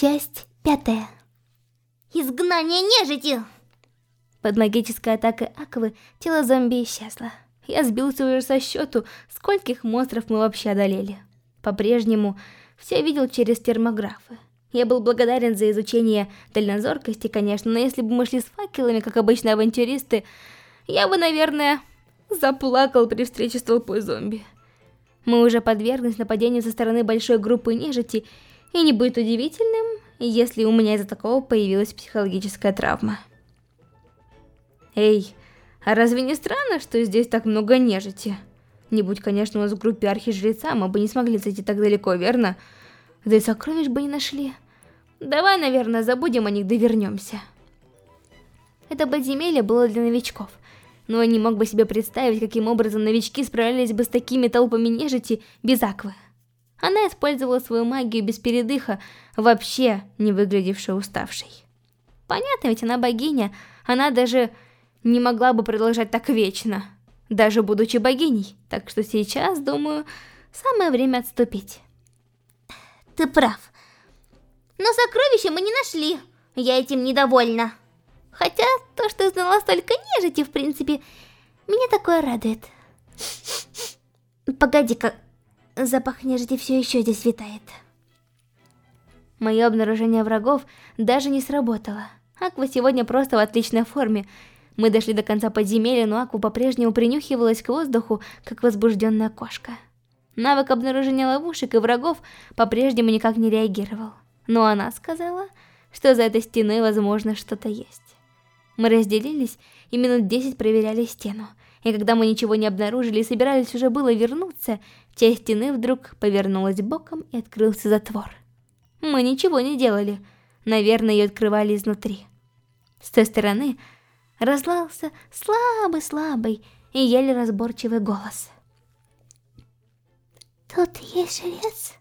Часть пятая. Изгнание нежити! Под магической атакой Аквы тело зомби исчезло. Я сбился уже со счету, скольких монстров мы вообще одолели. По-прежнему все видел через термографы. Я был благодарен за изучение дальнозоркости, конечно, но если бы мы шли с факелами, как обычные авантюристы, я бы, наверное, заплакал при встрече с толпой зомби. Мы уже подверглись нападению со стороны большой группы нежити, и не будет удивительным, если у меня из-за такого появилась психологическая травма. Эй, а разве не странно, что здесь так много нежити? Не будь, конечно, у нас в группе архижреца, мы бы не смогли зайти так далеко, верно? Да и сокровищ бы не нашли. Давай, наверное, забудем о них, да вернемся. Это подземелье было для новичков, но я не мог бы себе представить, каким образом новички справлялись бы с такими толпами нежити без аквы. Она использовала свою магию без передыха, вообще не выглядевшая уставшей. Понятно, ведь она богиня, она даже не могла бы продолжать так вечно, даже будучи богиней, так что сейчас, думаю, самое время отступить. Ты прав. Но сокровища мы не нашли, я этим недовольна. Хотя, то, что знала столько нежити, в принципе, меня такое радует. Погоди-ка, Запах нежити все еще здесь витает. Мое обнаружение врагов даже не сработало. Аква сегодня просто в отличной форме. Мы дошли до конца подземелья, но Аква по-прежнему принюхивалась к воздуху, как возбужденная кошка. Навык обнаружения ловушек и врагов по-прежнему никак не реагировал. Но она сказала, что за этой стеной возможно что-то есть. Мы разделились и минут десять проверяли стену и когда мы ничего не обнаружили и собирались уже было вернуться, часть стены вдруг повернулась боком и открылся затвор. Мы ничего не делали, наверное, ее открывали изнутри. С той стороны разлался слабый-слабый и еле разборчивый голос. «Тут есть жрец?»